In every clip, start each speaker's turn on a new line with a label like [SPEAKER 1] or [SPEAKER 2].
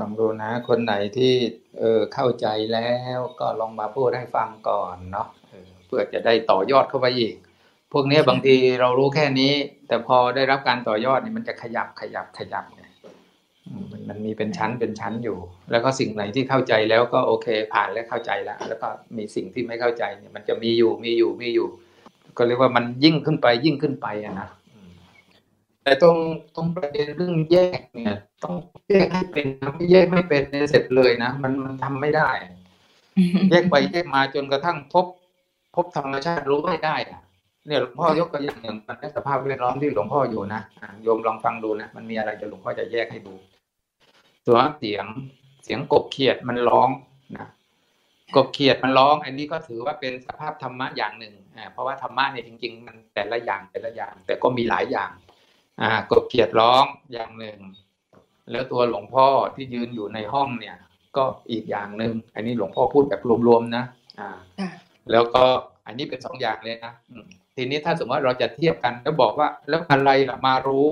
[SPEAKER 1] ลองดูนะ คนไหนที่เออเข้าใจแล้วก็ลองมาพูดให้ฟังก่อนเนาะเพื่อจะได้ต่อยอดเข้าไปอีก พวกนี้บางทีเรารู้แค่นี้ แต่พอได้รับการต่อยอดนี่มันจะขยับขยับขยับเนี่ยมันมีเป็นชั้นเป็นชั้นอยู่ แล้วก็สิ่งไหนที่เข้าใจแล้วก็โอเคผ่านและเข้าใจแล้ว แล้วก็มีสิ่งที่ไม่เข้าใจเนี่ยมันจะมีอยู่มีอยู่มีอยู่ ก็เรียกว่ามันยิ่งขึ้นไปยิ่งขึ้นไปอะนะ แต่ตรงตรงประเด็นเรื่องแยกเนี่ย ต้องแยกให้เป็นไม่แยกไม่เป็นเนี่ยเสร็จเลยนะมันมันทำไม่ได้ แยกไปแยกมาจนกระทั่งพบ พบธรรมชาติรู้ไม่ได้อะเนี่ยหลวงพ่อยกตัวอย่างหนึ่งมันในสภาพแวดล้อมที่หลวงพ่ออยู่นะโยมลองฟังดูนะมันมีอะไรจะหลวงพ่อจะแยกให้ดูตัวเสียงเสียงกบเขียดมันร้องนะกบเขียดมันร้อง อันนี้ก็ถือว่าเป็นสภาพธรรมะอย่างหนึ่งอ่าเพราะว่าธรรมะเนี่ยจริง ๆ มันแต่ละอย่างแต่ละอย่าง แต่ก็มีหลายอย่าง กบเขียดร้องอย่างหนึ่ง แล้วตัวหลวงพ่อที่ยืนอยู่ในห้องเนี่ย ก็อีกอย่างหนึ่งอันนี้หลวงพ่อพูดแบบรวมๆนะอ่า แล้วก็อันนี้เป็นสองอย่างเลยนะทีนี้ถ้าสมมติว่าเราจะเทียบกันแล้วบอกว่า แล้วอะไรล่ะมารู้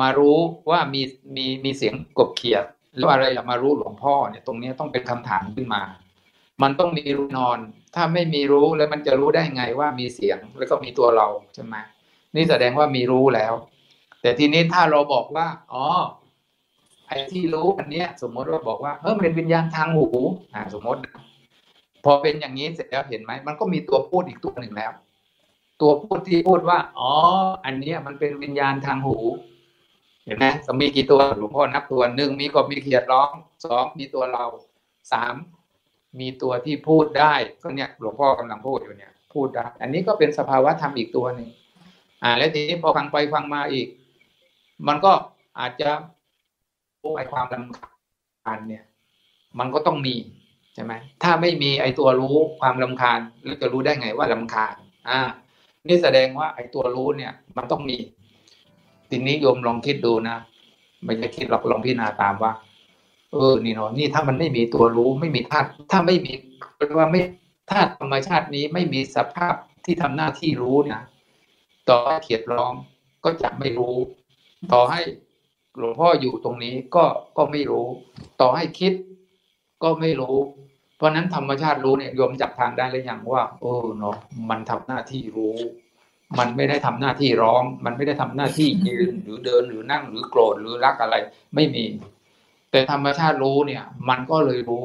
[SPEAKER 1] มารู้ว่ามีมีมีเสียงกบเขียดแล้วอะไรล่ะมารู้หลวงพ่อเนี่ยตรงนี้ต้องเป็นคำถามขึ้นมา มันต้องมีรู้นอน ถ้าไม่มีรู้แล้วมันจะรู้ได้ไงว่ามีเสียงแล้วก็มีตัวเราใช่ไหมนี่แสดงว่ามีรู้แล้ว แต่ทีนี้ถ้าเราบอกว่า อ๋อ ไอ้ที่รู้อันเนี้ย สมมติว่าบอกว่าเออเป็นวิญญาณทางหูอ่าสมมติ พอเป็นอย่างนี้เสร็จแล้วเห็นไหม มันก็มีตัวพูดอีกตัวหนึ่งแล้ว ตัวพูดที่พูดว่า อ๋อ อันเนี้ยมันเป็นวิญญาณทางหู เห็นไหมสมีกี่ตัวหลวงพ่อนับตัวหนึ่งมีกบมีเขียดร้องสองมีตัวเราสามมีตัวที่พูดได้ก็เนี่ยหลวงพ่อกำลังพูดอยู่เนี่ย พูดได้ อันนี้ก็เป็นสภาวะธรรมอีกตัวหนึ่งอ่า แล้วทีนี้พอฟังไปฟังมาอีก มันก็อาจจะไอความลำคาญเนี่ย มันก็ต้องมีใช่ไหมถ้าไม่มีไอตัวรู้ความลำคาญแล้วจะรู้ได้ไงว่าลำคาญอ่านี่แสดงว่าไอตัวรู้เนี่ย มันต้องมีทีนี้โยมลองคิดดูนะไม่ใช่คิดหรอกลองพิจารณาตามว่า เออ นี่เนาะนี่ถ้ามันไม่มีตัวรู้ไม่มีธาตุถ้าไม่มีแปลว่าไม่ธาตุธรรมชาตินี้ไม่มีสภาพที่ทำหน้าที่รู้เนี่ยต่อเขียดร้องก็จะไม่รู้ ต่อให้หลวงพ่ออยู่ตรงนี้ก็ก็ไม่รู้ ต่อให้คิดก็ไม่รู้ เพราะนั้นธรรมชาติรู้เนี่ยโยมจับทางได้หรือยังว่าเออเนาะมันทำหน้าที่รู้ มันไม่ได้ทำหน้าที่ร้อง มันไม่ได้ทำหน้าที่ยืนหรือเดินหรือนั่งหรือโกรธหรือรักอะไร ไม่มี แต่ธรรมชาติรู้เนี่ย มันก็เลยรู้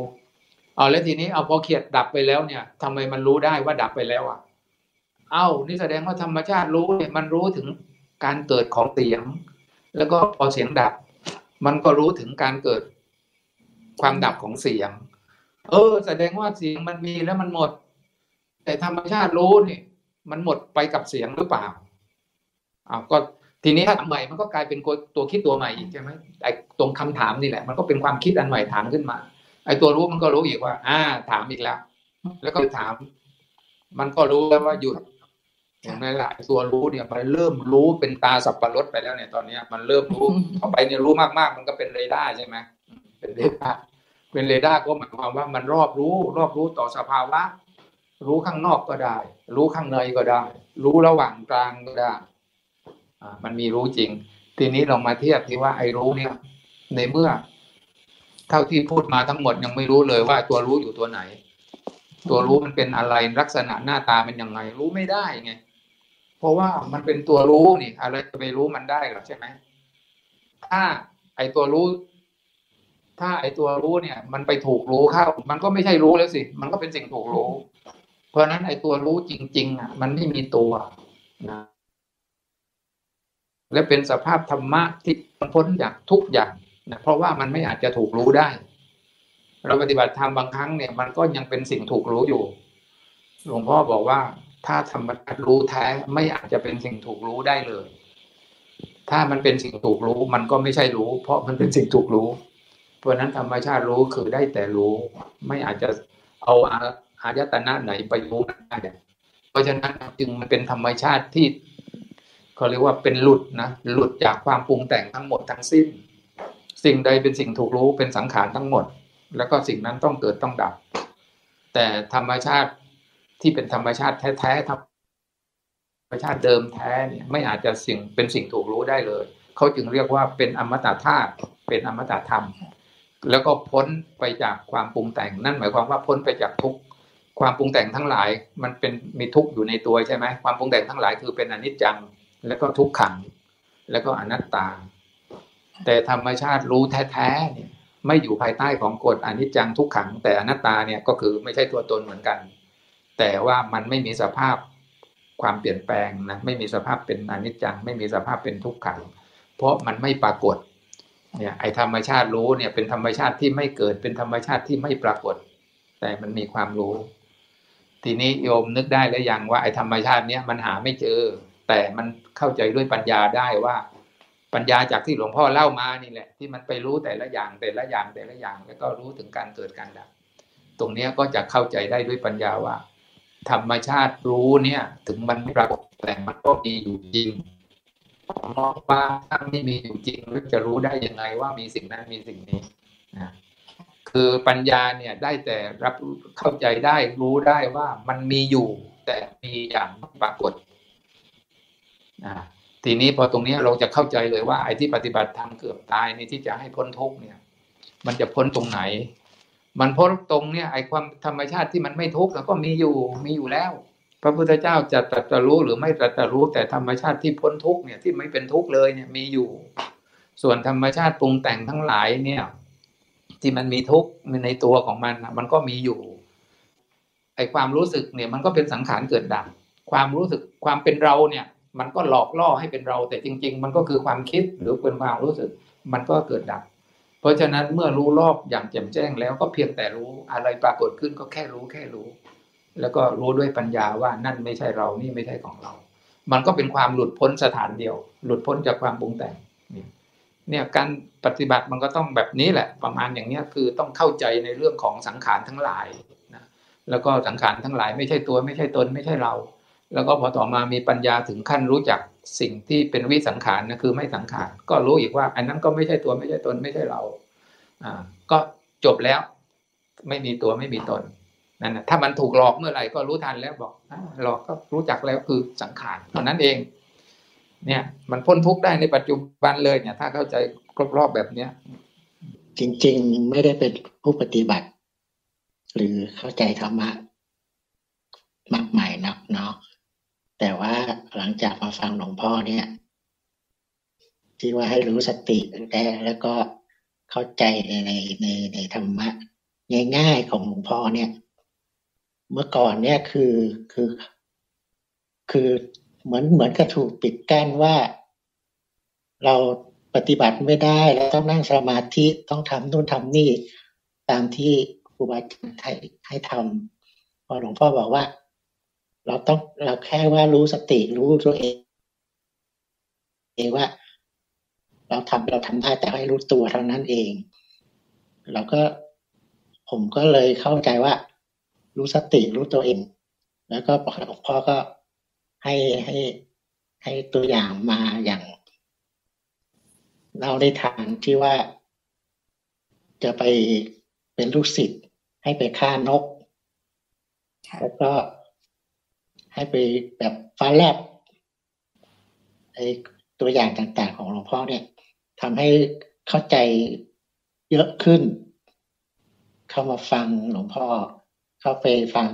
[SPEAKER 1] เอาแล้วทีนี้เอาพอเขียดดับไปแล้วเนี่ยทำไมมันรู้ได้ว่าดับไปแล้วอะ เอ้านี่แสดงว่าธรรมชาติรู้เนี่ยมันรู้ถึงการเกิดของเสียง แล้วก็พอเสียงดับ มันก็รู้ถึงการเกิดความดับของเสียง เออ แสดงว่าเสียงมันมีแล้วมันหมด แต่ธรรมชาติรู้นี่มันหมดไปกับเสียงหรือเปล่าอ้าวก็ทีนี้ถ้าใหม่มันก็กลายเป็นตัวคิดตัวใหม่อีกใช่ไหมไอ้ตรงคำถามนี่แหละ มันก็เป็นความคิดอันใหม่ถามขึ้นมา ไอ้ตัวรู้มันก็รู้อีกว่า อ่า ถามอีกแล้ว แล้วก็ถาม มันก็รู้แล้วว่าหยุด อย่างนั้นหละตัวรู้เนี่ยมันเริ่มรู้เป็นตาสับปะรดไปแล้วเนี่ยตอนเนี้ยมันเริ่มรู้ต่อไปเนี่ยรู้มากๆ มันก็เป็นเรดาร์ใช่ไหมเป็นเรดาร์เป็นเรดาร์ก็หมายความว่ามันรอบรู้รอบรู้ต่อสภาวะ รู้ข้างนอกก็ได้ รู้ข้างในก็ได้ รู้ระหว่างกลางก็ได้อ่ามันมีรู้จริง ทีนี้เรามาเทียบที่ว่าไอ้รู้เนี่ย ในเมื่อ เท่าที่พูดมาทั้งหมดยังไม่รู้เลยว่าตัวรู้อยู่ตัวไหน ตัวรู้มันเป็นอะไรลักษณะหน้าตาเป็นยังไง รู้ไม่ได้ไง เพราะว่ามันเป็นตัวรู้นี่อะไรจะไปรู้มันได้หรอใช่ไหมถ้าไอตัวรู้ ถ้าไอตัวรู้เนี่ย มันไปถูกรู้เข้า มันก็ไม่ใช่รู้แล้วสิ มันก็เป็นสิ่งถูกรู้ เพราะนั้นไอตัวรู้จริง ๆ อะ มันไม่มีตัวนะและเป็นสภาพธรรมะที่พ้นจากทุกอย่างนะเพราะว่ามันไม่อาจจะถูกรู้ได้ เราปฏิบัติธรรมบางครั้งเนี่ย มันก็ยังเป็นสิ่งถูกรู้อยู่ หลวงพ่อบอกว่า ถ้าธรรมชาติรู้แท้ไม่อาจจะเป็นสิ่งถูกรู้ได้เลย ถ้ามันเป็นสิ่งถูกรู้มันก็ไม่ใช่รู้ เพราะมันเป็นสิ่งถูกรู้ เพราะนั้นธรรมชาติรู้คือได้แต่รู้ ไม่อาจจะเอาอายตนะไหนไปรู้ได้เพราะฉะนั้นจึงมันเป็นธรรมชาติที่เขาเรียกว่าเป็นหลุดนะหลุดจากความปรุงแต่งทั้งหมดทั้งสิ้น สิ่งใดเป็นสิ่งถูกรู้เป็นสังขารทั้งหมด แล้วก็สิ่งนั้นต้องเกิดต้องดับ แต่ธรรมชาติ ที่เป็นธรรมชาติแท้ๆธรรมชาติเดิมแท้เนี่ยไม่อาจจะสิ่งเป็นสิ่งถูกรู้ได้เลย เขาจึงเรียกว่าเป็นอมตะธาตุเป็นอมตะธรรม แล้วก็พ้นไปจากความปรุงแต่ง นั่นหมายความว่าพ้นไปจากทุกความปรุงแต่งทั้งหลาย มันเป็นมีทุกอยู่ในตัวใช่ไหมความปรุงแต่งทั้งหลายคือเป็นอนิจจัง แล้วก็ทุกขัง แล้วก็อนัตตา แต่ธรรมชาติรู้แท้ๆเนี่ยไม่อยู่ภายใต้ของกฎอนิจจังทุกขัง แต่อนัตตาเนี่ยก็คือไม่ใช่ตัวตนเหมือนกัน แต่ว่ามันไม่มีสภาพความเปลี่ยนแปลงนะไม่มีสภาพเป็นอนิจจัง ไม่มีสภาพเป็นทุกขัง เพราะมันไม่ปรากฏเนี่ยไอธรรมชาติรู้เนี่ยเป็นธรรมชาติที่ไม่เกิดเป็นธรรมชาติที่ไม่ปรากฏ แต่มันมีความรู้ ทีนี้โยมนึกได้แล้วยังว่าไอธรรมชาติเนี้ยมันหาไม่เจอ แต่มันเข้าใจด้วยปัญญาได้ว่า ปัญญาจากที่หลวงพ่อเล่ามานี่แหละ ที่มันไปรู้แต่ละอย่างแต่ละอย่างแต่ละอย่าง แล้วก็รู้ถึงการเกิดการดับตรงนี้ก็จะเข้าใจได้ด้วยปัญญาว่า ธรรมชาติรู้เนี่ย ถึงมันไม่ปรากฏแต่มันก็มีอยู่จริงมองว่าถ้าไม่มีอยู่จริงเราจะรู้ได้ยังไงว่ามีสิ่งนั้นมีสิ่งนี้นะคือปัญญาเนี่ยได้แต่รับเข้าใจได้รู้ได้ว่ามันมีอยู่ แต่มีอย่างปรากฏนะทีนี้พอตรงนี้เราจะเข้าใจเลยว่าไอ้ที่ปฏิบัติธรรมเกือบตายนี่ที่จะให้พ้นทุกเนี่ย มันจะพ้นตรงไหน มันพ้นตรงเนี่ยไอความธรรมชาติที่มันไม่ทุกข์ก็มีอยู่มีอยู่แล้ว พระพุทธเจ้าจะตรัสรู้หรือไม่ตรัสรู้แต่ธรรมชาติที่พ้นทุกข์เนี่ยที่ไม่เป็นทุกข์เลยเนี่ยมีอยู่ ส่วนธรรมชาติปรุงแต่งทั้งหลายเนี่ย ที่มันมีทุกข์ในตัวของมันมันก็มีอยู่ไอความรู้สึกเนี่ยมันก็เป็นสังขารเกิดดับความรู้สึกความเป็นเราเนี่ย มันก็หลอกล่อให้เป็นเรา แต่จริง ๆ มันก็คือความคิดหรือเป็นความรู้สึก มันก็เกิดดับ เพราะฉะนั้นเมื่อรู้รอบอย่างแจ่มแจ้งแล้วก็เพียงแต่รู้อะไรปรากฏขึ้นก็แค่รู้แค่รู้ แล้วก็รู้ด้วยปัญญาว่านั่นไม่ใช่เรานี่ไม่ใช่ของเรา มันก็เป็นความหลุดพ้นสถานเดียว หลุดพ้นจากความปรุงแต่งเนี่ยการปฏิบัติมันก็ต้องแบบนี้แหละ ประมาณอย่างนี้คือต้องเข้าใจในเรื่องของสังขารทั้งหลายนะแล้วก็สังขารทั้งหลายไม่ใช่ตัวไม่ใช่ตนไม่ใช่เรา แล้วก็พอต่อมามีปัญญาถึงขั้นรู้จัก สิ่งที่เป็นวิสังขารนะคือไม่สังขารก็รู้อีกว่า อันนั้นก็ไม่ใช่ตัวไม่ใช่ตนไม่ใช่เราอ่าก็จบแล้ว ไม่มีตัวไม่มีตนนั่นนะถ้ามันถูกหลอกเมื่อไหร่ก็รู้ทันแล้วบอกหลอกก็รู้จักแล้วคือสังขารเท่านั้นเอง เนี่ย มันพ้นทุกข์ได้ในปัจจุบันเลยเนี่ย ถ้าเข้าใจรอบๆแบบเนี้ย
[SPEAKER 2] จริง ๆ ไม่ได้เป็นผู้ปฏิบัติ หรือเข้าใจธรรมะมากมายนักเนาะ แต่ว่าหลังจากมาฟังหลวงพ่อเนี่ย ที่ว่าให้รู้สติแต่แล้วก็เข้าใจในในในในธรรมะง่ายๆของหลวงพ่อเนี่ย เมื่อก่อนเนี่ยคือคือ คือเหมือนเหมือนกระถูกปิดกั้นว่า เราปฏิบัติไม่ได้แล้วต้องนั่งสมาธิต้องทำนู่นทำนี่ ตามที่ครูบาอาจารย์ให้ให้ทำพอหลวงพ่อบอกว่า เราต้องเราแค่ว่ารู้สติรู้ตัวเองเองว่า เราทำเราทำได้แต่ให้รู้ตัวเท่านั้นเอง เราก็ผมก็เลยเข้าใจว่า รู้สติรู้ตัวเอง แล้วก็หลวงพ่อก็ให้ให้ให้ตัวอย่างมาอย่างเราได้ทานที่ว่า จะไปเป็นลูกศิษย์ให้ไปฆ่านก แล้วก็ ให้ไปแบบฟ้าแลบไอตัวอย่างต่างๆของหลวงพ่อเนี่ยทำให้เข้าใจเยอะขึ้น เข้ามาฟังหลวงพ่อ เข้าไปฟัง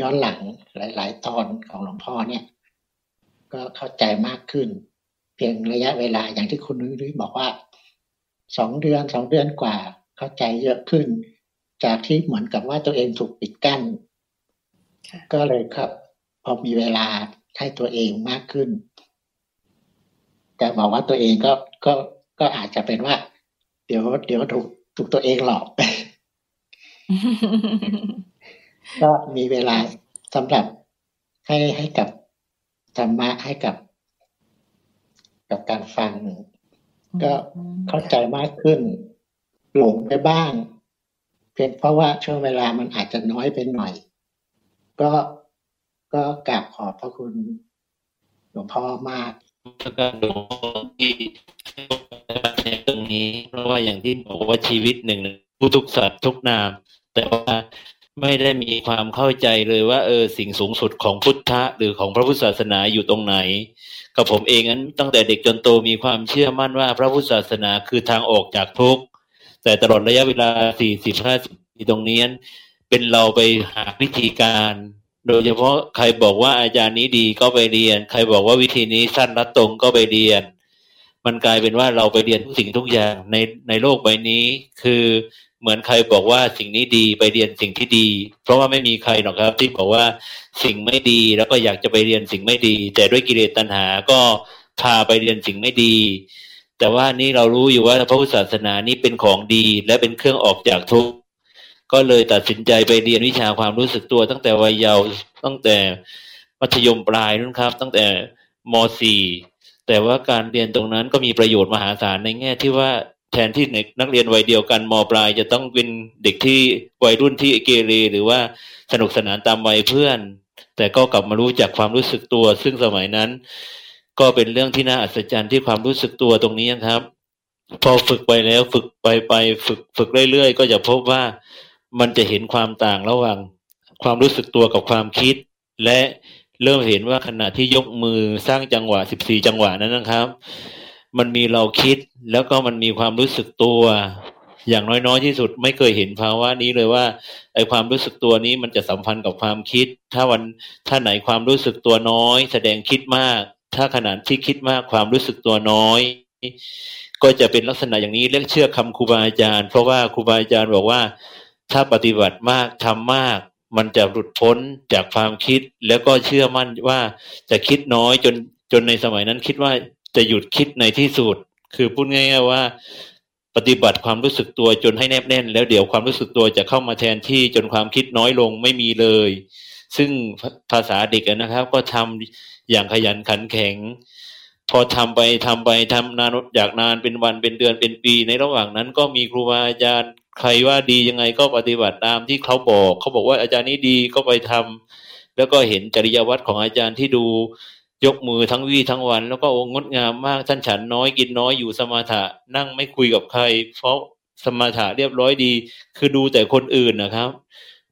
[SPEAKER 2] ย้อนหลังหลาย ๆ ตอนของหลวงพ่อเนี่ย ก็เข้าใจมากขึ้น เพียงระยะเวลาอย่างที่คุณนุ้ยบอกว่าสองเดือนสองเดือนกว่า เข้าใจเยอะขึ้น จากที่เหมือนกับว่าตัวเองถูกปิดกั้น ก็เลยครับ พอมีเวลาให้ตัวเองมากขึ้น แต่บอกว่าตัวเองก็ก็ก็อาจจะเป็นว่า เดี๋ยว เดี๋ยวถูกถูกตัวเองหลอกก็มีเวลาสำหรับให้ให้กับธรรมะให้กับ กับการฟัง ก็เข้าใจมากขึ้น หลงไปบ้าง เพียงเพราะว่าช่วงเวลามันอาจจะน้อยไปหน่อย ก็ก็กราบขอบพระคุณหลวงพ่อมาก
[SPEAKER 3] แล้วก็หลวงพ่อที่ในตรงนี้ เพราะว่าอย่างที่บอกว่าชีวิตหนึ่งผู้ทุกสัตว์ทุกนาม แต่ว่าไม่ได้มีความเข้าใจเลยว่าเออสิ่งสูงสุดของพุทธะหรือของพระพุทธศาสนาอยู่ตรงไหน กับผมเองนั้นตั้งแต่เด็กจนโตมีความเชื่อมั่นว่าพระพุทธศาสนาคือทางออกจากทุกข์แต่ตลอดระยะเวลาสี่สิบห้าปีตรงนี้ เป็นเราไปหาวิธีการ โดยเฉพาะใครบอกว่าอาจารย์นี้ดีก็ไปเรียน ใครบอกว่าวิธีนี้สั้นและตรงก็ไปเรียน มันกลายเป็นว่าเราไปเรียนทุกสิ่งทุกอย่างในในโลกใบนี้ คือเหมือนใครบอกว่าสิ่งนี้ดีไปเรียนสิ่งที่ดี เพราะว่าไม่มีใครหรอกครับ ที่บอกว่าสิ่งไม่ดีแล้วก็อยากจะไปเรียนสิ่งไม่ดี แต่ด้วยกิเลสตัณหาก็พาไปเรียนสิ่งไม่ดี แต่ว่านี่เรารู้อยู่ว่าพระพุทธศาสนานี้เป็นของดีและเป็นเครื่องออกจากทุกข์ ก็เลยตัดสินใจไปเรียนวิชาความรู้สึกตัวตั้งแต่วัยเยาว์ตั้งแต่มัธยมปลายนั่นครับ ตั้งแต่ม .4 แต่ว่าการเรียนตรงนั้นก็มีประโยชน์มหาศาลในแง่ที่ว่าแทนที่นักเรียนวัยเดียวกันมปลาย จะต้องเป็นเด็กที่วัยรุ่นที่เกเรหรือว่าสนุกสนานตามวัยเพื่อน แต่ก็กลับมารู้จักความรู้สึกตัว ซึ่งสมัยนั้น ก็เป็นเรื่องที่น่าอัศจรรย์ที่ความรู้สึกตัวตรงนี้ครับ พอฝึกไปแล้วฝึกไปไปฝึกฝึกเรื่อยๆ ก็จะพบว่า มันจะเห็นความต่างระหว่างความรู้สึกตัวกับความคิด และเริ่มเห็นว่าขณะที่ยกมือสร้างจังหวะสิบสี่จังหวะนั้นนะครับ มันมีเราคิดแล้วก็มันมีความรู้สึกตัว อย่างน้อยๆที่สุดไม่เคยเห็นภาวะนี้เลยว่าไอความรู้สึกตัวนี้มันจะสัมพันธ์กับความคิด ถ้าวันถ้าไหนความรู้สึกตัวน้อย แสดงคิดมาก ถ้าขนาดที่คิดมากความรู้สึกตัวน้อย ก็จะเป็นลักษณะอย่างนี้เรียกเชื่อคำครูบาอาจารย์ เพราะว่าครูบาอาจารย์บอกว่า ถ้าปฏิบัติมากทำมาก มันจะหลุดพ้นจากความคิด แล้วก็เชื่อมั่นว่าจะคิดน้อยจนจนในสมัยนั้นคิดว่าจะหยุดคิดในที่สุด คือพูดง่ายๆว่า ปฏิบัติความรู้สึกตัวจนให้แนบแน่น แล้วเดี๋ยวความรู้สึกตัวจะเข้ามาแทนที่จนความคิดน้อยลงไม่มีเลย ซึ่งภาษาเด็กนะครับ ก็ทำอย่างขยันขันแข็ง พอทำไปทำไปทำนานอยากนานเป็นวันเป็นเดือนเป็นปี ในระหว่างนั้นก็มีครูบาอาจารย์ใครว่าดียังไงก็ปฏิบัติตามที่เขาบอกเขาบอกว่าอาจารย์นี้ดีก็ไปทำแล้วก็เห็นจริยวัตรของอาจารย์ที่ดูยกมือทั้งวี่ทั้งวัน แล้วก็องงดงามมากท่านฉันน้อยกินน้อยอยู่สมาถะนั่งไม่คุยกับใคร เพราะสมาถะเรียบร้อยดี คือดูแต่คนอื่นนะครับ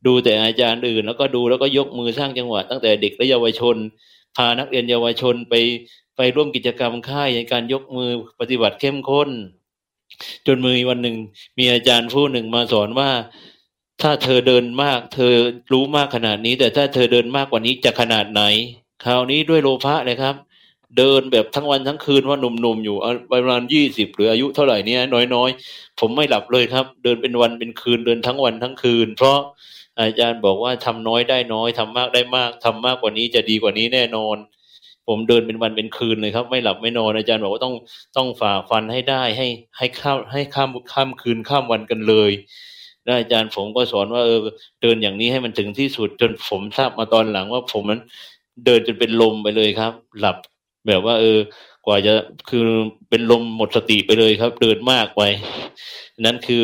[SPEAKER 3] ดูแต่อาจารย์อื่น แล้วก็ดูแล้วก็ยกมือสร้างจังหวะ ตั้งแต่เด็กและเยาวชน พานักเรียนเยาวชนไป ไปร่วมกิจกรรมค่ายในการยกมือปฏิบัติเข้มข้น จนมือวันหนึ่งมีอาจารย์ผู้หนึ่งมาสอนว่า ถ้าเธอเดินมาก เธอรู้มากขนาดนี้ แต่ถ้าเธอเดินมากกว่านี้จะขนาดไหน คราวนี้ด้วยโลภะเลยครับ เดินแบบทั้งวันทั้งคืนว่าหนุ่มๆอยู่ประมาณยี่สิบหรืออายุเท่าไหร่นี้น้อยๆ ผมไม่หลับเลยครับ เดินเป็นวันเป็นคืนเดินทั้งวันทั้งคืน เพราะอาจารย์บอกว่าทำน้อยได้น้อยทำมากได้มากทำมากกว่านี้จะดีกว่านี้แน่นอน ผมเดินเป็นวันเป็นคืนเลยครับ ไม่หลับไม่นอนอาจารย์บอกว่าต้องต้องฝ่าฟันให้ได้ให้ให้ข้ามให้ข้ามข้ามคืนข้ามวันกันเลยอาจารย์ผมก็สอนว่าเออเดินอย่างนี้ให้มันถึงที่สุดจนผมทราบมาตอนหลังว่าผมนั้นเดินจนเป็นลมไปเลยครับ หลับแบบว่า เออ กว่าจะคือเป็นลมหมดสติไปเลยครับ เดินมากไปนั้นคือ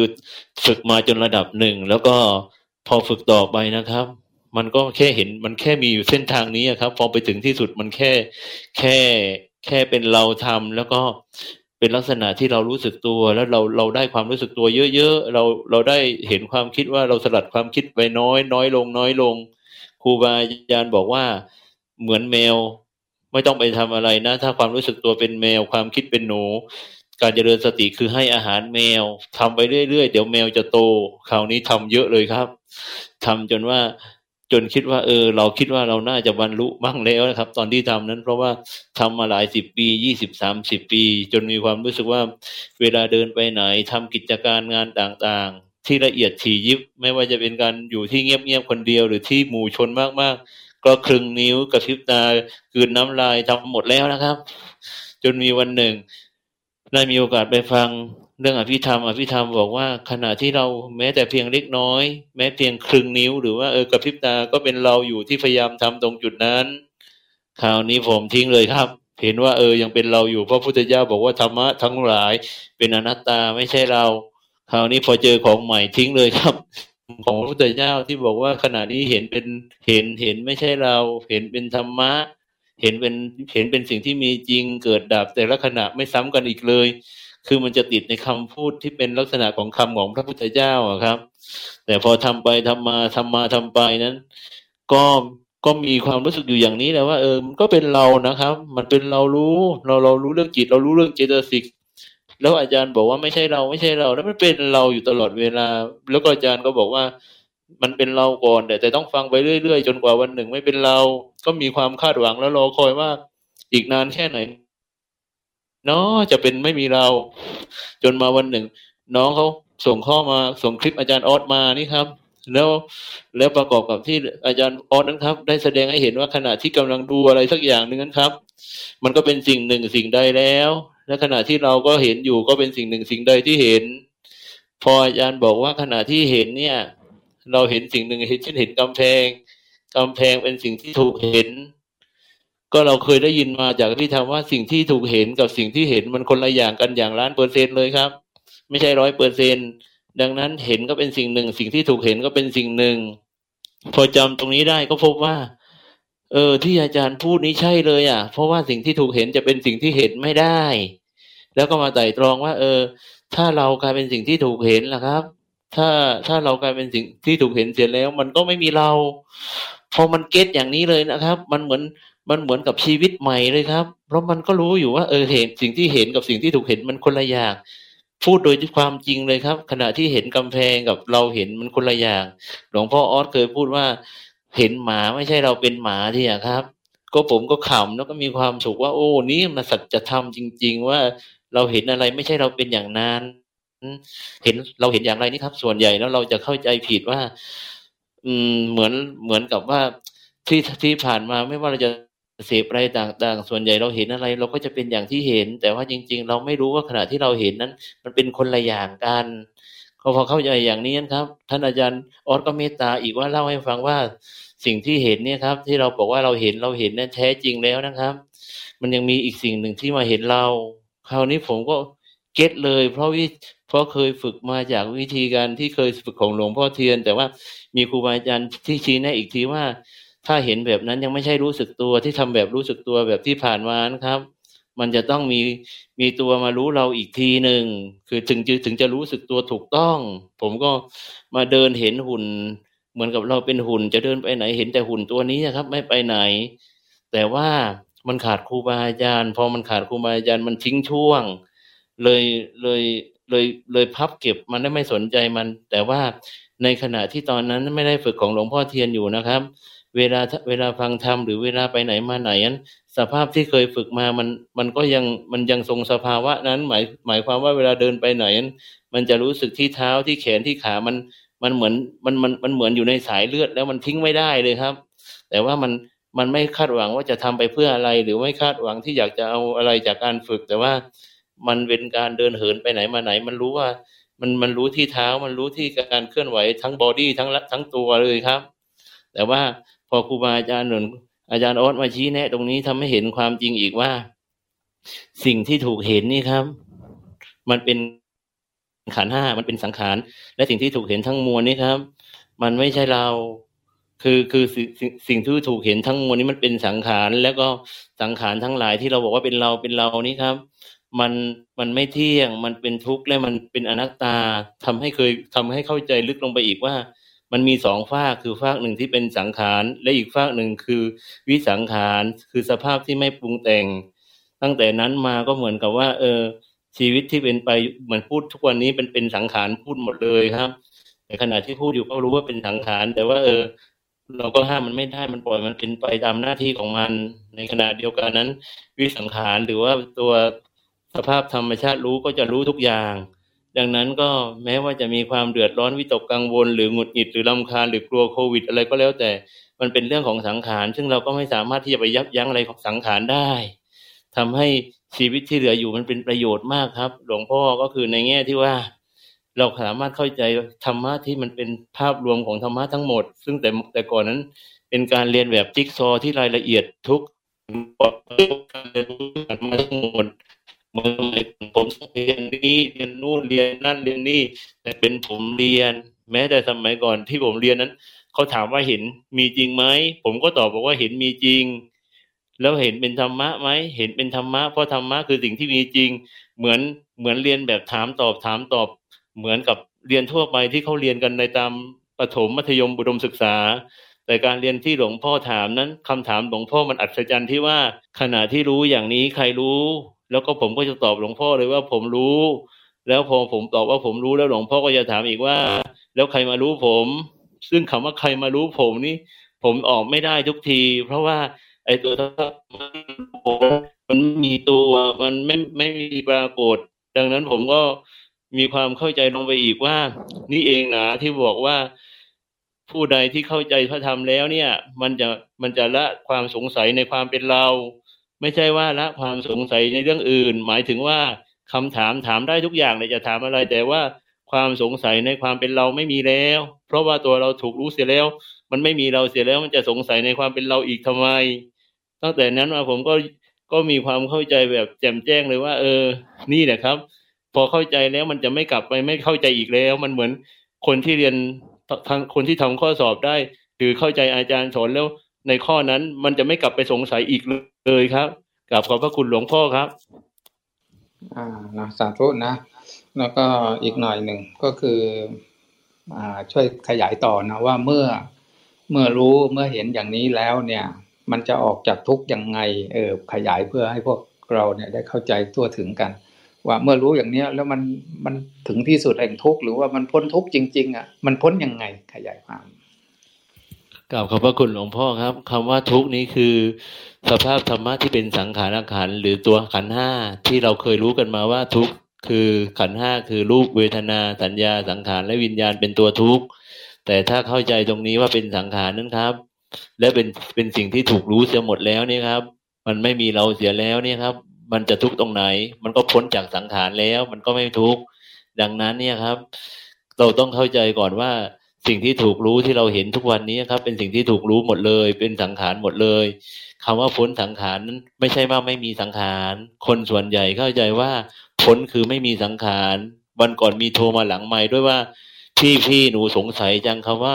[SPEAKER 3] ฝึกมาจนระดับหนึ่งแล้วก็พอฝึกต่อไปนะครับ มันก็แค่เห็นมันแค่มีอยู่เส้นทางนี้ครับ พอไปถึงที่สุดมันแค่แค่แค่เป็นเราทำแล้วก็เป็นลักษณะที่เรารู้สึกตัว แล้วเราเราได้ความรู้สึกตัวเยอะๆเราเราได้เห็นความคิดว่าเราสลัดความคิดไปน้อย น้อยลงน้อยลงครูบาอาจารย์บอกว่าเหมือนแมว ไม่ต้องไปทำอะไรนะ ถ้าความรู้สึกตัวเป็นแมวความคิดเป็นหนู การเจริญสติคือให้อาหารแมวทำไปเรื่อยๆเดี๋ยวแมวจะโต คราวนี้ทำเยอะเลยครับทำจนว่า จนคิดว่าเออ เราคิดว่าเราน่าจะบรรลุบ้างแล้วนะครับ ตอนที่ทำนั้น เพราะว่าทำมาหลายสิบปียี่สิบสามสิบปี จนมีความรู้สึกว่า เวลาเดินไปไหนทำกิจการงานต่างๆ ที่ละเอียดถี่ยิบ ไม่ว่าจะเป็นการอยู่ที่เงียบๆคนเดียว หรือที่หมู่ชนมากๆ ก็ครึ่งนิ้วกระพริบตาคืนน้ำลายทำหมดแล้วนะครับ จนมีวันหนึ่งได้มีโอกาสไปฟัง เรื่องอภิธรรมอภิธรรมบอกว่าขณะที่เราแม้แต่เพียงเล็กน้อย แม้เพียงครึ่งนิ้ว หรือว่าเออกระพริบตาก็เป็นเราอยู่ที่พยายามทำตรงจุดนั้นคราวนี้ผมทิ้งเลยครับ เห็นว่าเออยังเป็นเราอยู่ เพราะพุทธเจ้าบอกว่าธรรมะทั้งหลาย เป็นอนัตตาไม่ใช่เรา คราวนี้พอเจอของใหม่ทิ้งเลยครับ ของพระพุทธเจ้าที่บอกว่าขณะนี้เห็นเป็นเห็นเห็นไม่ใช่เรา เห็นเป็นธรรมะ เห็นเป็นเห็นเป็นสิ่งที่มีจริงเกิดดับแต่ละขณะไม่ซ้ำกันอีกเลย คือมันจะติดในคำพูดที่เป็นลักษณะของคำของพระพุทธเจ้าครับ แต่พอทำไปทำมาทำมาทำไปนั้น ก็ก็มีความรู้สึกอยู่อย่างนี้แหละว่าเออมันก็เป็นเรานะครับ มันเป็นเรารู้เราเรารู้เรื่องจิต เรารู้เรื่องเจตสิกแล้วอาจารย์บอกว่าไม่ใช่เราไม่ใช่เรา แล้วมันเป็นเราอยู่ตลอดเวลา แล้วก็อาจารย์ก็บอกว่ามันเป็นเราก่อนแต่แต่ต้องฟังไปเรื่อยๆ จนกว่าวันหนึ่งไม่เป็นเรา ก็มีความคาดหวังแล้วรอคอยว่าอีกนานแค่ไหน เนาะจะเป็นไม่มีเรา จนมาวันหนึ่ง น้องเขาส่งข้อมาส่งคลิปอาจารย์ออสมานี่ครับ แล้วแล้วประกอบกับที่อาจารย์ออสนั้นครับ ได้แสดงให้เห็นว่าขณะที่กำลังดูอะไรสักอย่างหนึ่งนั้นครับ มันก็เป็นสิ่งหนึ่งสิ่งใดแล้ว และขณะที่เราก็เห็นอยู่ก็เป็นสิ่งหนึ่งสิ่งใดที่เห็น พออาจารย์บอกว่าขณะที่เห็นเนี่ย เราเห็นสิ่งหนึ่งเห็นเช่นเห็นกำแพงกำแพงเป็นสิ่งที่ถูกเห็น ก็เราเคยได้ยินมาจากที่ทำว่าสิ่งที่ถูกเห็นกับสิ่งที่เห็นมันคนละอย่างกันอย่างล้านเปอร์เซ็นต์เลยครับ ไม่ใช่ร้อยเปอร์เซ็นดังนั้นเห็นก็เป็นสิ่งหนึ่ง สิ่งที่ถูกเห็นก็เป็นสิ่งหนึ่ง พอจำตรงนี้ได้ก็พบว่า เออ ที่อาจารย์พูดนี้ใช่เลยอะ เพราะว่าสิ่งที่ถูกเห็นจะเป็นสิ่งที่เห็นไม่ได้ แล้วก็มาไต่ตรองว่า เออ ถ้าเรากลายเป็นสิ่งที่ถูกเห็นล่ะครับ ถ้าถ้าเรากลายเป็นสิ่งที่ถูกเห็นเสร็จแล้ว มันก็ไม่มีเรา พอมันเก็ตอย่างนี้เลยนะครับ มันเหมือน มันเหมือนกับชีวิตใหม่เลยครับ เพราะมันก็รู้อยู่ว่าเออเห็นสิ่งที่เห็นกับสิ่งที่ถูกเห็นมันคนละอย่างพูดโดยความจริงเลยครับ ขณะที่เห็นกำแพงกับเราเห็นมันคนละอย่าง หลวงพ่อออสเคยพูดว่า เห็นหมาไม่ใช่เราเป็นหมาที่อะครับ ก็ผมก็ขำแล้วก็มีความสุขว่า โอ้นี่มันสัจธรรมจริง ๆ ว่าเราเห็นอะไรไม่ใช่เราเป็นอย่างนั้น เห็นเราเห็นอย่างไรนี่ครับ ส่วนใหญ่แล้วเราจะเข้าใจผิดว่า อืมเหมือนเหมือนกับว่าที่ที่ผ่านมาไม่ว่าเราจะ เสพอะไรต่างๆ ส่วนใหญ่เราเห็นอะไร เราก็จะเป็นอย่างที่เห็น แต่ว่าจริง ๆ เราไม่รู้ว่าขณะที่เราเห็นนั้น มันเป็นคนละอย่างกันพอเข้าใจอย่างนี้นครับ ท่านอาจารย์ออสก็เมตตาอีกว่าเล่าให้ฟังว่าสิ่งที่เห็นเนี่ยครับ ที่เราบอกว่าเราเห็นเราเห็นนั้นแท้จริงแล้วนะครับ มันยังมีอีกสิ่งหนึ่งที่มาเห็นเรา คราวนี้ผมก็เก็ตเลย เพราะวิเพราะเคยฝึกมาจากวิธีการที่เคยฝึกของหลวงพ่อเทียน แต่ว่ามีครูบาอาจารย์ที่ชี้แนะอีกทีว่า ถ้าเห็นแบบนั้นยังไม่ใช่รู้สึกตัวที่ทำแบบรู้สึกตัวแบบที่ผ่านมานะครับ มันจะต้องมีมีตัวมารู้เราอีกทีหนึ่งคือถึงจะถึงจะรู้สึกตัวถูกต้อง ผมก็มาเดินเห็นหุ่น เหมือนกับเราเป็นหุ่น จะเดินไปไหนเห็นแต่หุ่นตัวนี้ครับ ไม่ไปไหน แต่ว่ามันขาดครูบาอาจารย์พอมันขาดครูบาอาจารย์มันทิ้งช่วง เลยเลยเลยเลยพับเก็บมันได้ไม่สนใจมัน แต่ว่าในขณะที่ตอนนั้นไม่ได้ฝึกของหลวงพ่อเทียนอยู่นะครับ เวลาเวลาฟังธรรมหรือเวลาไปไหนมาไหนนั้นสภาพที่เคยฝึกมามันมันก็ยังมันยังทรงสภาวะนั้น หมายหมายความว่าเวลาเดินไปไหนนั้นมันจะรู้สึกที่เท้าที่แขนที่ขามันมันเหมือนมันมันมันเหมือนอยู่ในสายเลือดแล้วมันทิ้งไม่ได้เลยครับ แต่ว่ามันมันไม่คาดหวังว่าจะทำไปเพื่ออะไร หรือไม่คาดหวังที่อยากจะเอาอะไรจากการฝึก แต่ว่ามันเป็นการเดินเหินไปไหนมาไหน มันรู้ว่ามันมันรู้ที่เท้ามันรู้ที่การเคลื่อนไหวทั้งบอดี้ทั้งทั้งตัวเลยครับ แต่ว่า อครูบาอาจารย์หนุนอาจารย์ออสมาชี้แนะ ตรงนี้ทำให้เห็นความจริงอีกว่า สิ่งที่ถูกเห็นนี่ครับ มันเป็นขันห้ามันเป็นสังขาร และสิ่งที่ถูกเห็นทั้งมวลนี่ครับ มันไม่ใช่เรา คือคือสิ่งสิ่งที่ถูกเห็นทั้งมวลนี้มันเป็นสังขาร แล้วก็สังขารทั้งหลายที่เราบอกว่าเป็นเราเป็นเรานี่ครับ มันมันไม่เที่ยง มันเป็นทุกข์และมันเป็นอนัตตาทำให้เคยทำให้เข้าใจลึกลงไปอีกว่า มันมีสองฝากคือฝากหนึ่งที่เป็นสังขาร และอีกฝากหนึ่งคือวิสังขาร คือสภาพที่ไม่ปรุงแต่ง ตั้งแต่นั้นมาก็เหมือนกับว่า เออ ชีวิตที่เป็นไปเหมือนพูดทุกวันนี้เป็นเป็นสังขารพูดหมดเลยครับแต่ขณะที่พูดอยู่ก็รู้ว่าเป็นสังขาร แต่ว่า เออ เราก็ห้ามมันไม่ได้มันปล่อยมันเป็นไปตามหน้าที่ของมัน ในขณะเดียวกันนั้น วิสังขารหรือว่าตัวสภาพธรรมชาติรู้ก็จะรู้ทุกอย่าง ดังนั้นก็แม้ว่าจะมีความเดือดร้อนวิตกกังวล หรือหงุดหงิดหรือลำคาญหรือกลัวโควิด อะไรก็แล้วแต่มันเป็นเรื่องของสังขาร ซึ่งเราก็ไม่สามารถที่จะไปยับยั้งอะไรของสังขารได้ทำให้ชีวิตที่เหลืออยู่มันเป็นประโยชน์มากครับ หลวงพ่อก็คือในแง่ที่ว่า เราสามารถเข้าใจธรรมะที่มันเป็นภาพรวมของธรรมะทั้งหมด ซึ่งแต่แต่ก่อนนั้น เป็นการเรียนแบบจิ๊กซอที่รายละเอียดทุกการเรียนรู้ทั้งหมด มื่อผมเรียนนี้เรียนนู่นเรียนนั่นเรียนนี่แต่เป็นผมเรียน แม้แต่สมัยก่อนที่ผมเรียนนั้นเขาถามว่าเห็นมีจริงไหมผมก็ตอบบอกว่าเห็นมีจริง แล้วเห็นเป็นธรรมะไหมเห็นเป็นธรรมะเพราะธรรมะคือสิ่งที่มีจริง เหมือนเหมือนเรียนแบบถามตอบถามตอบ เหมือนกับเรียนทั่วไปที่เขาเรียนกันในตามประถมมัธยมอุดมศึกษา แต่การเรียนที่หลวงพ่อถามนั้นคำถามหลวงพ่อมันอัศจรรย์ที่ว่าขณะที่รู้อย่างนี้ใครรู้ แล้วก็ผมก็จะตอบหลวงพ่อเลยว่าผมรู้ แล้วพอผมตอบว่าผมรู้แล้วหลวงพ่อก็จะถามอีกว่า แล้วใครมารู้ผม ซึ่งคำว่าใครมารู้ผมนี่ ผมออกไม่ได้ทุกที เพราะว่า ไอ้ตัวมันมีตัวมันไม่ไม่มีปรากฏ ดังนั้นผมก็มีความเข้าใจลงไปอีกว่า นี่เองนะที่บอกว่าผู้ใดที่เข้าใจพระธรรมแล้วเนี่ย มันจะมันจะละความสงสัยในความเป็นเรา ไม่ใช่ว่าละความสงสัยในเรื่องอื่น หมายถึงว่าคำถามถามได้ทุกอย่างเลยจะถามอะไร แต่ว่าความสงสัยในความเป็นเราไม่มีแล้ว เพราะว่าตัวเราถูกรู้เสียแล้ว มันไม่มีเราเสียแล้ว มันจะสงสัยในความเป็นเราอีกทำไม ตั้งแต่นั้นมาผมก็ก็มีความเข้าใจแบบแจ่มแจ้งเลยว่า เออ นี่แหละครับ พอเข้าใจแล้วมันจะไม่กลับไปไม่เข้าใจอีกแล้ว มันเหมือนคนที่เรียนทางคนที่ทำข้อสอบได้ หรือเข้าใจอาจารย์สอนแล้ว ในข้อนั้นมันจะไม่กลับไปสงสัยอีกเลยครับกลับขอบพระคุณหลวงพ่อครับ
[SPEAKER 1] อ่านะสาธุนะ แล้วก็อีกหน่อยหนึ่งก็คืออ่าช่วยขยายต่อนะว่าเมื่อเมื่อรู้เมื่อเห็นอย่างนี้แล้วเนี่ย มันจะออกจากทุกข์ยังไงเออขยายเพื่อให้พวกเราเนี่ยได้เข้าใจทั่วถึงกัน ว่าเมื่อรู้อย่างเนี้ยแล้วมันมันถึงที่สุดแห่งทุกข์หรือว่ามันพ้นทุกข์จริง ๆอะมันพ้นยังไงขยายความ
[SPEAKER 3] กล่าวขอบพระคุณหลวงพ่อครับคำว่าทุกนี้คือ สภาพธรรมะที่เป็นสังขารขันหรือตัวขันห้าที่เราเคยรู้กันมาว่าทุกคือขันห้าคือรูปเวทนา สัญญาสังขารและวิญญาณเป็นตัวทุกข์แต่ถ้าเข้าใจตรงนี้ว่าเป็นสังขารนั้นครับ และเป็นเป็นสิ่งที่ถูกรู้เสียหมดแล้วนี่ครับ มันไม่มีเราเสียแล้วเนี่ยครับ มันจะทุกข์ตรงไหน มันก็พ้นจากสังขารแล้ว มันก็ไม่ทุกข์ดังนั้นเนี่ยครับ เราต้องเข้าใจก่อนว่า สิ่งที่ถูกรู้ที่เราเห็นทุกวันนี้ครับ เป็นสิ่งที่ถูกรู้หมดเลย เป็นสังขารหมดเลยคำว่าพ้นสังขารนั้นไม่ใช่ว่าไม่มีสังขาร คนส่วนใหญ่เข้าใจว่าพ้นคือไม่มีสังขารวันก่อนมีโทรมาหลังไม่ด้วยว่าพี่พี่หนูสงสัยจังคำว่า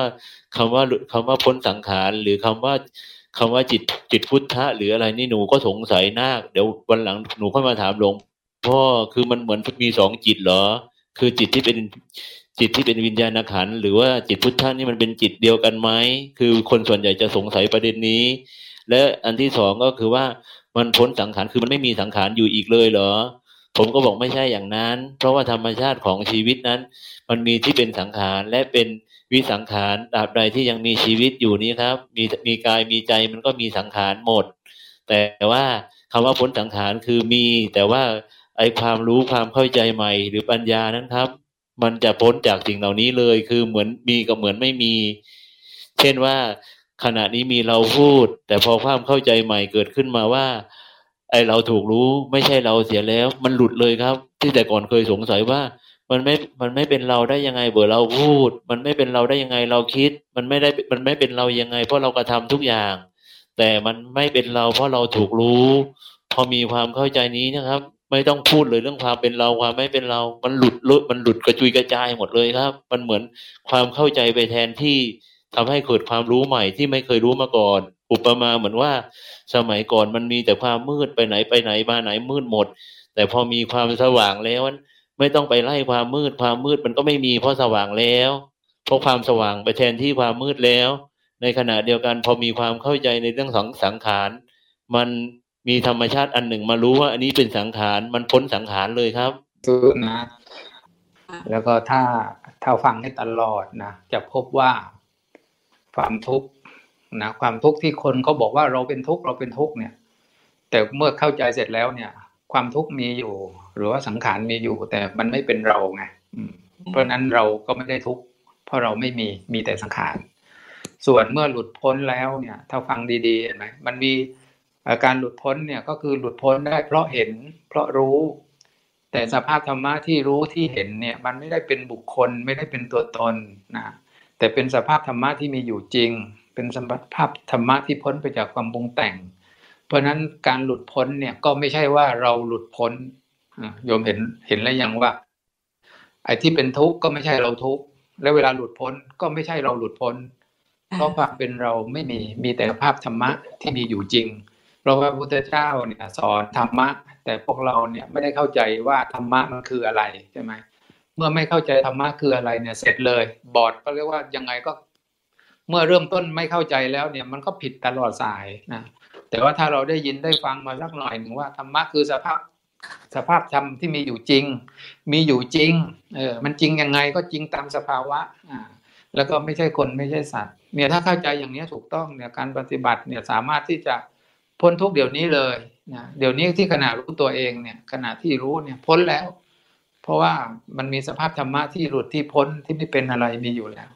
[SPEAKER 3] คำว่าคำว่าพ้นสังขารหรือคำว่าคำว่าจิตจิตพุทธะหรืออะไรนี่หนูก็สงสัยนากเดี๋ยววันหลังหนูค่อยมาถามหลวงพ่อคือมันเหมือนมีสองจิตเหรอ คือจิตที่เป็น จิตที่เป็นวิญญาณขันหรือว่าจิตพุทธะนี่มันเป็นจิตเดียวกันไหมคือคนส่วนใหญ่จะสงสัยประเด็นนี้ และอันที่สองก็คือว่ามันพ้นสังขารคือมันไม่มีสังขารอยู่อีกเลยเหรอ ผมก็บอกไม่ใช่อย่างนั้น เพราะว่าธรรมชาติของชีวิตนั้น มันมีที่เป็นสังขารและเป็นวิสังขารตราบใดที่ยังมีชีวิตอยู่นี้ครับ มีมีกายมีใจมันก็มีสังขารหมด แต่ว่าคำว่าพ้นสังขารคือมี แต่ว่าไอความรู้ความเข้าใจใหม่หรือปัญญานั้นครับ มันจะพ้นจากสิ่งเหล่านี้เลย คือเหมือนมีกับเหมือนไม่มี เช่นว่าขณะนี้มีเราพูด แต่พอความเข้าใจใหม่เกิดขึ้นมาว่า ไอเราถูกรู้ไม่ใช่เราเสียแล้ว มันหลุดเลยครับ ที่แต่ก่อนเคยสงสัยว่า มันไม่ มันไม่เป็นเราได้ยังไงเบื่อเราพูด มันไม่เป็นเราได้ยังไงเราคิด มันไม่ได้ มันไม่เป็นเรายังไง เพราะเรากระทาทุกอย่าง แต่มันไม่เป็นเราเพราะเราถูกรู้ พอมีความเข้าใจนี้นะครับ ไม่ต้องพูดเลยเรื่องความเป็นเราความไม่เป็นเรา มันหลุดลุมันหลุดกระจุยกระจายหมดเลยครับ มันเหมือนความเข้าใจไปแทนที่ทำให้เกิดความรู้ใหม่ที่ไม่เคยรู้มาก่อน อุปมาเหมือนว่า สมัยก่อนมันมีแต่ความมืดไปไหนไปไหนมาไหนมืดหมด แต่พอมีความสว่างแล้วไม่ต้องไปไล่ความมืดความมืดมันก็ไม่มีเพราะสว่างแล้วเพราะความสว่างไปแทนที่ความมืดแล้ว ในขณะเดียวกันพอมีความเข้าใจในเรื่องของสังขาร มัน มีธรรมชาติอันหนึ่งมารู้ว่า อันนี้เป็นสังขารมันพ้นสังขารเลยครับ
[SPEAKER 1] สุนะ แล้วก็ถ้าถ้าฟังให้ตลอดนะจะพบว่าความทุกข์นะความทุกข์ที่คนเขาบอกว่าเราเป็นทุกข์เราเป็นทุกข์เนี่ย แต่เมื่อเข้าใจเสร็จแล้วเนี่ย ความทุกข์มีอยู่ หรือว่าสังขารมีอยู่ แต่มันไม่เป็นเราไงเพราะนั้นเราก็ไม่ได้ทุกข์เพราะเราไม่มีมีแต่สังขารส่วนเมื่อหลุดพ้นแล้วเนี่ย ถ้าฟังดีๆเห็นไหมมันมี การหลุดพ้นเนี่ยก็คือหลุดพ้นได้เพราะเห็นเพราะรู้ แต่สภาพธรรมะที่รู้ที่เห็นเนี่ยมันไม่ได้เป็นบุคคลไม่ได้เป็นตัวตนนะแต่เป็นสภาพธรรมะที่มีอยู่จริง เป็นสภาพธรรมะที่พ้นไปจากความปรุงแต่ง เพราะนั้นการหลุดพ้นเนี่ยก็ไม่ใช่ว่าเราหลุดพ้นโยมเห็นเห็นแล้วยังว่า ไอ้ที่เป็นทุกข์ก็ไม่ใช่เราทุกข์และเวลาหลุดพ้นก็ไม่ใช่เราหลุดพ้น เพราะความเป็นเราไม่มีมีแต่ภาพธรรมะที่มีอยู่จริง เพราะว่าพุทธเจ้าเนี่ยสอนธรรมะแต่แต่พวกเราเนี่ยไม่ได้เข้าใจว่าธรรมะมันคืออะไรใช่ไหมเมื่อไม่เข้าใจธรรมะคืออะไรเนี่ยเสร็จเลย บอดก็เรียกว่ายังไงก็ เมื่อเริ่มต้นไม่เข้าใจแล้วเนี่ยมันก็ผิดตลอดสายนะแต่ว่าถ้าเราได้ยินได้ฟังมาสักหน่อยหนึ่งว่าธรรมะคือสภาพสภาพธรรมที่มีอยู่จริง มีอยู่จริง เออ มันจริงยังไงก็จริงตามสภาวะ อ่า แล้วก็ไม่ใช่คนไม่ใช่สัตว์ เนี่ยถ้าเข้าใจอย่างนี้ถูกต้องเนี่ยการปฏิบัติเนี่ยสามารถที่จะ พ้นทุกเดี๋ยวนี้เลยนะเดี๋ยวนี้ที่ขณะรู้ตัวเองเนี่ยขณะที่รู้เนี่ยพ้นแล้ว เพราะว่ามันมีสภาพธรรมะที่หลุดที่พ้นที่ไม่เป็นอะไรมีอยู่แล้ว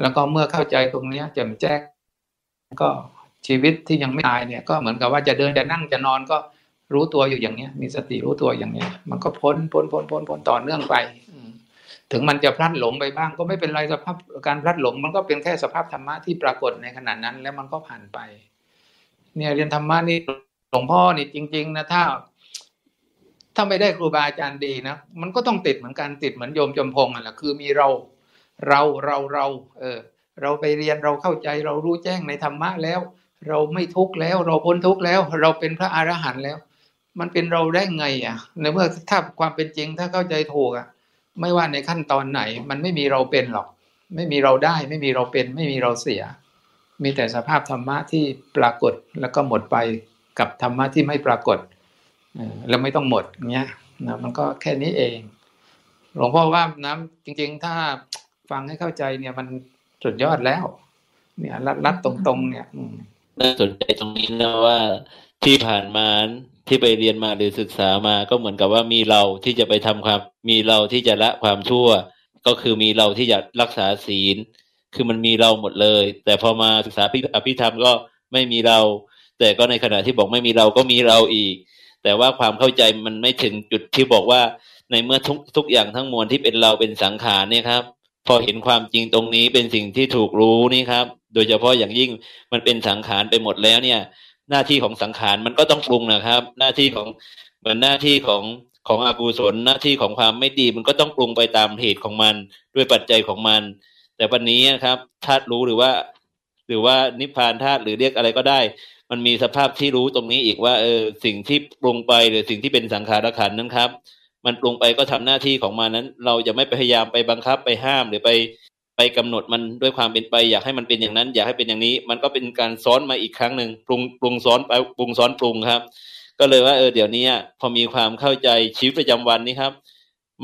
[SPEAKER 1] แล้วก็เมื่อเข้าใจตรงเนี้ยแจ่มแจ้งก็ชีวิตที่ยังไม่ตายเนี่ย ก็เหมือนกับว่าจะเดินจะนั่งจะนอนก็รู้ตัวอยู่อย่างเนี้ย มีสติรู้ตัวอย่างเนี้ย มันก็พ้นพ้นพ้นพ้นพ้นต่อเนื่องไปถึงมันจะพลัดหลงไปบ้างก็ไม่เป็นไรสภาพการพลัดหลง มันก็เป็นแค่สภาพธรรมะที่ปรากฏในขณะนั้น แล้วมันก็ผ่านไป เนี่ยเรียนธรรมะนี่หลวงพ่อนี่จริง ๆ นะถ้าถ้าไม่ได้ครูบาอาจารย์ดีนะมันก็ต้องติดเหมือนกันติดเหมือนโยมจมพงอะแหละคือมีเราเราเราเรา เออ เราไปเรียนเราเข้าใจเรารู้แจ้งในธรรมะแล้ว เราไม่ทุกข์แล้ว เราพ้นทุกข์แล้ว เราเป็นพระอรหันต์แล้ว มันเป็นเราได้ไง อะ ในเมื่อถ้าความเป็นจริงถ้าเข้าใจถูกอะ ไม่ว่าในขั้นตอนไหน มันไม่มีเราเป็นหรอก ไม่มีเราได้ ไม่มีเราเป็น ไม่มีเราเสีย มีแต่สภาพธรรมะที่ปรากฏแล้วก็หมดไปกับธรรมะที่ไม่ปรากฏแล้วไม่ต้องหมดเงี้ยนะมันก็แค่นี้เอง หลวงพ่อว่านะจริง ๆ ถ้าฟังให้เข้าใจเนี่ยมันสุดยอดแล้ว เนี่ยรัดตรงๆ เนี่ย
[SPEAKER 3] น่าสนใจตรงนี้นะว่าที่ผ่านมาที่ไปเรียนมาหรือศึกษามาก็เหมือนกับว่ามีเราที่จะไปทำความ มีเราที่จะละความชั่ว ก็คือมีเราที่จะรักษาศีล คือมันมีเราหมดเลย แต่พอมาศึกษาอภิธรรมก็ไม่มีเรา แต่ก็ในขณะที่บอกไม่มีเราก็มีเราอีก แต่ว่าความเข้าใจมันไม่ถึงจุดที่บอกว่าในเมื่อทุกทุกอย่างทั้งมวลที่เป็นเราเป็นสังขารเนี่ยครับ พอเห็นความจริงตรงนี้เป็นสิ่งที่ถูกรู้นี่ครับ โดยเฉพาะอย่างยิ่งมันเป็นสังขารไปหมดแล้วเนี่ย หน้าที่ของสังขารมันก็ต้องปรุงนะครับ หน้าที่ของเหมือนหน้าที่ของของอกุศลหน้าที่ของความไม่ดีมันก็ต้องปรุงไปตามเหตุของมันด้วยปัจจัยของมัน แต่วันนี้นะครับธาตุรู้หรือว่า หรือว่านิพพานธาตุหรือเรียกอะไรก็ได้ มันมีสภาพที่รู้ตรงนี้อีกว่าเออสิ่งที่ปรุงไปหรือสิ่งที่เป็นสังขารขันนั้นครับ มันปรุงไปก็ทำหน้าที่ของมันนั้น เราจะไม่พยายามไปบังคับไปห้ามหรือไปไปกำหนดมันด้วยความเป็นไป อยากให้มันเป็นอย่างนั้น อยากให้เป็นอย่างนี้ มันก็เป็นการซ้อนมาอีกครั้งหนึ่งปรุงปรุงซ้อนไปปรุงซ้อนปรุงครับ ก็เลยว่าเออเดี๋ยวนี้พอมีความเข้าใจชีวิตประจำวันนี้ครับ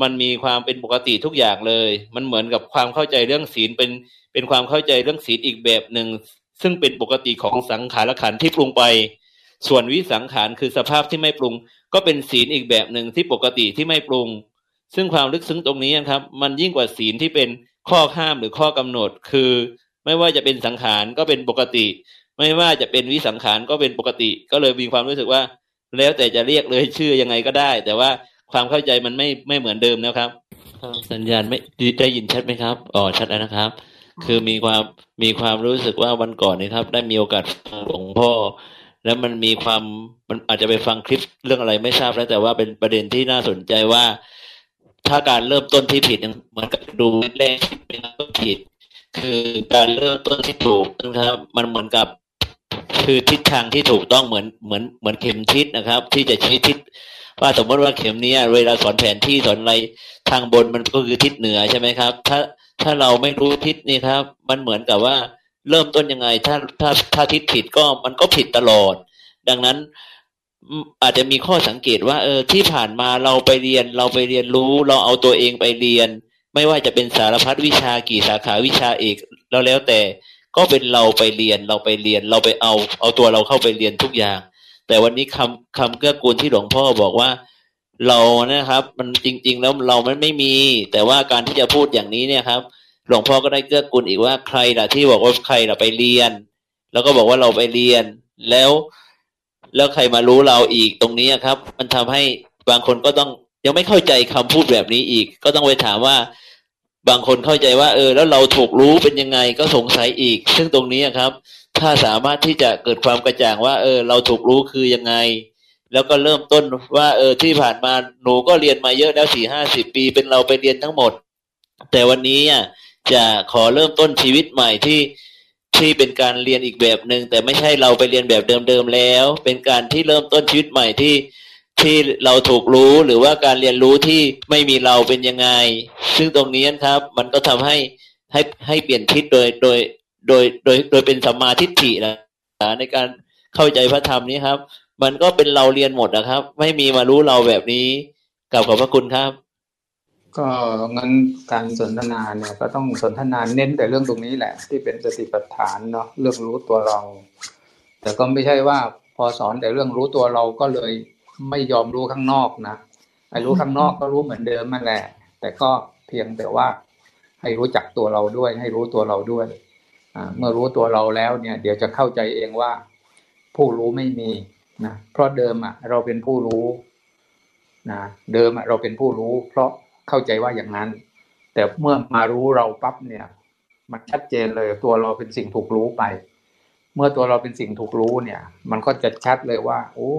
[SPEAKER 3] มันมีความเป็นปกติทุกอย่างเลย มันเหมือนกับความเข้าใจเรื่องศีลเป็นเป็นความเข้าใจเรื่องศีลอีกแบบหนึ่ง ซึ่งเป็นปกติของสังขารขันที่ปรุงไป ส่วนวิสังขารคือสภาพที่ไม่ปรุง ก็เป็นศีลอีกแบบหนึ่งที่ปกติที่ไม่ปรุง ซึ่งความลึกซึ้งตรงนี้ครับ มันยิ่งกว่าศีลที่เป็นข้อห้ามหรือข้อกำหนด คือไม่ว่าจะเป็นสังขารก็เป็นปกติ ไม่ว่าจะเป็นวิสังขารก็เป็นปกติ ก็เลยมีความรู้สึกว่า แล้วแต่จะเรียกเลยชื่อยังไงก็ได้ แต่ว่า ความเข้าใจมันไม่ไม่เหมือนเดิมนะครับ สัญญาณไม่ได้ยินชัดไหมครับอ๋อชัดแล้วนะครับ คือมีความมีความรู้สึกว่าวันก่อนนี่ครับ ได้มีโอกาสฟังหลวงพ่อ แล้วมันมีความมันอาจจะไปฟังคลิปเรื่องอะไรไม่ทราบแล้วแต่ว่าเป็นประเด็นที่น่าสนใจว่า ถ้าการเริ่มต้นที่ผิดเหมือนกับดูแรกเป็นต้นผิด คือการเริ่มต้นที่ถูกนะครับ มันเหมือนกับคือทิศทางที่ถูกต้องเหมือนเหมือนเหมือนเข็มทิศนะครับ ที่จะใช้ทิศ ว่าสมมติว่าเข็มนี้เวลาสอนแผนที่สอนอะไรทางบนมันก็คือทิศเหนือใช่ไหมครับ ถ้าถ้าเราไม่รู้ทิศนี่ครับ มันเหมือนกับว่าเริ่มต้นยังไง ถ้าถ้าถ้าทิศผิดก็มันก็ผิดตลอด ดังนั้นอาจจะมีข้อสังเกตว่าเออที่ผ่านมาเราไปเรียนเราไปเรียนรู้ เราเอาตัวเองไปเรียน ไม่ว่าจะเป็นสารพัดวิชากี่สาขาวิชาเอกแล้วแล้วแต่ก็เป็นเราไปเรียนเราไปเรียนเราไปเอา เอาตัวเราเข้าไปเรียนทุกอย่าง แต่วันนี้คำคำเกื้อกูลที่หลวงพ่อบอกว่า เรานะครับ มันจริง ๆ แล้วเรามันไม่มี แต่ว่าการที่จะพูดอย่างนี้เนี่ยครับ หลวงพ่อก็ได้เกื้อกูลอีกว่าใครล่ะที่บอกว่าใครล่ะไปเรียน แล้วก็บอกว่าเราไปเรียน แล้ว แล้วใครมารู้เราอีกตรงนี้ครับ มันทำให้บางคนก็ต้องยังไม่เข้าใจคำพูดแบบนี้อีก ก็ต้องไปถามว่า บางคนเข้าใจว่า เออ แล้วเราถูกรู้เป็นยังไงก็สงสัยอีก ซึ่งตรงนี้ครับ ถ้าสามารถที่จะเกิดความกระจ่างว่า เออ เราถูกรู้คือยังไง แล้วก็เริ่มต้นว่า เออที่ผ่านมาหนูก็เรียนมาเยอะแล้วสี่ห้าสิบปีเป็นเราไปเรียนทั้งหมด แต่วันนี้อะจะขอเริ่มต้นชีวิตใหม่ที่ที่เป็นการเรียนอีกแบบหนึ่งแต่ไม่ใช่เราไปเรียนแบบเดิมๆแล้ว เป็นการที่เริ่มต้นชีวิตใหม่ที่ที่ที่เราถูกรู้หรือว่าการเรียนรู้ที่ไม่มีเราเป็นยังไง ซึ่งตรงนี้ครับ มันก็ทำให้ให้ให้เปลี่ยนทิศโดยโดย โดยโดยโดยเป็นสัมมาทิฏฐินะในการเข้าใจพระธรรมนี้ครับ มันก็เป็นเราเรียนหมดนะครับ ไม่มีมารู้เราแบบนี้กลับขอบพระคุณครับ
[SPEAKER 1] ก็งั้นการสนทนาเนี่ยก็ต้องสนทนาเน้นแต่เรื่องตรงนี้แหละ ที่เป็นสติปัฏฐานเนาะเรื่องรู้ตัวเรา แต่ก็ไม่ใช่ว่าพอสอนแต่เรื่องรู้ตัวเราก็เลยไม่ยอมรู้ข้างนอกนะไอ้รู้ข้างนอกก็รู้เหมือนเดิมนั่นแหละ แต่ก็เพียงแต่ว่าให้รู้จักตัวเราด้วย ให้รู้ตัวเราด้วย เมื่อรู้ตัวเราแล้วเนี่ย เดี๋ยวจะเข้าใจเองว่า ผู้รู้ไม่มีนะเพราะเดิมอะ เราเป็นผู้รู้นะเดิมอะเราเป็นผู้รู้ เพราะเข้าใจว่าอย่างนั้น แต่เมื่อมารู้เราปั๊บเนี่ย มันชัดเจนเลยตัวเราเป็นสิ่งถูกรู้ไป เมื่อตัวเราเป็นสิ่งถูกรู้เนี่ย มันก็จะชัดเลยว่า โอ้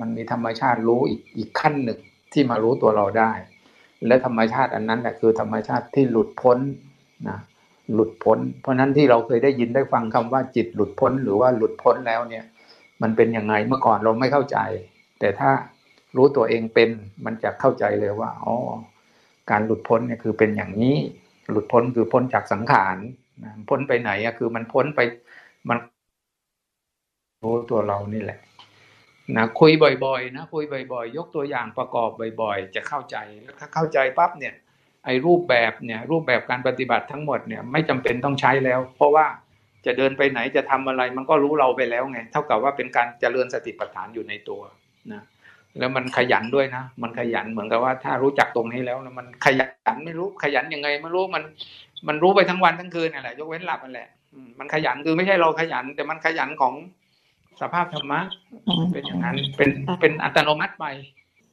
[SPEAKER 1] มันมีธรรมชาติรู้อีกอีกขั้นหนึ่งที่มารู้ตัวเราได้ และธรรมชาติอันนั้นแหละคือธรรมชาติที่หลุดพ้นนะ หลุดพ้น เพราะฉะนั้นที่เราเคยได้ยินได้ฟังคำว่าจิตหลุดพ้น หรือว่าหลุดพ้นแล้วเนี่ย มันเป็นยังไงเมื่อก่อนเราไม่เข้าใจ แต่ถ้ารู้ตัวเองเป็นมันจะเข้าใจเลยว่าอ๋อการหลุดพ้นเนี่ยคือเป็นอย่างนี้ หลุดพ้นคือพ้นจากสังขารนะพ้นไปไหนอะคือมันพ้นไปมันรู้ตัวเรานี่แหละนะคุยบ่อยๆ นะคุยบ่อยๆ ยกตัวอย่างประกอบบ่อยๆ จะเข้าใจแล้วถ้าเข้าใจปั๊บเนี่ย ไอ้รูปแบบเนี่ยรูปแบบการปฏิบัติทั้งหมดเนี่ยไม่จำเป็นต้องใช้แล้ว เพราะว่าจะเดินไปไหนจะทำอะไรมันก็รู้เราไปแล้วไง เท่ากับว่าเป็นการเจริญสติปัฏฐานอยู่ในตัวนะแล้วมันขยันด้วยนะ มันขยันเหมือนกับว่าถ้ารู้จักตรงนี้แล้วนะมันขยันไม่รู้ขยันยังไงไม่รู้มัน มันรู้ไปทั้งวันทั้งคืนนี่แหละยกเว้นหลับนั่นแหละอืมมันขยันคือไม่ใช่เราขยัน แต่มันขยันของสภาพธรรมะเป็นอย่างนั้นเป็นเป็นอัตโนมัติไป